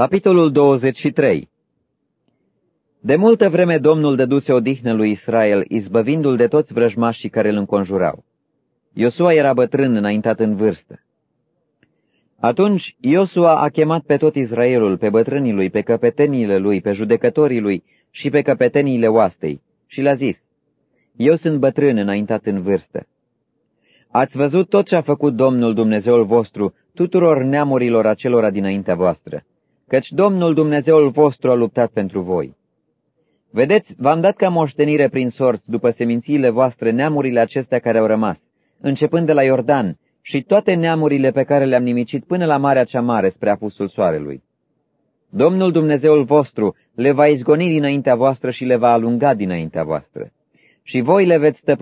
Capitolul 23 De multă vreme Domnul dăduse odihnă lui Israel, izbăvindu-l de toți vrăjmașii care îl înconjurau. Iosua era bătrân înaintat în vârstă. Atunci Iosua a chemat pe tot Israelul, pe bătrânii lui, pe căpeteniile lui, pe judecătorii lui și pe căpeteniile oastei și le-a zis, Eu sunt bătrân înaintat în vârstă. Ați văzut tot ce a făcut Domnul Dumnezeul vostru tuturor neamurilor acelora dinaintea voastră căci Domnul Dumnezeul vostru a luptat pentru voi. Vedeți, v-am dat ca moștenire prin sorți, după semințiile voastre, neamurile acestea care au rămas, începând de la Iordan, și toate neamurile pe care le-am nimicit până la Marea cea Mare spre apusul soarelui. Domnul Dumnezeul vostru le va izgoni dinaintea voastră și le va alunga dinaintea voastră. Și voi le veți stăpâni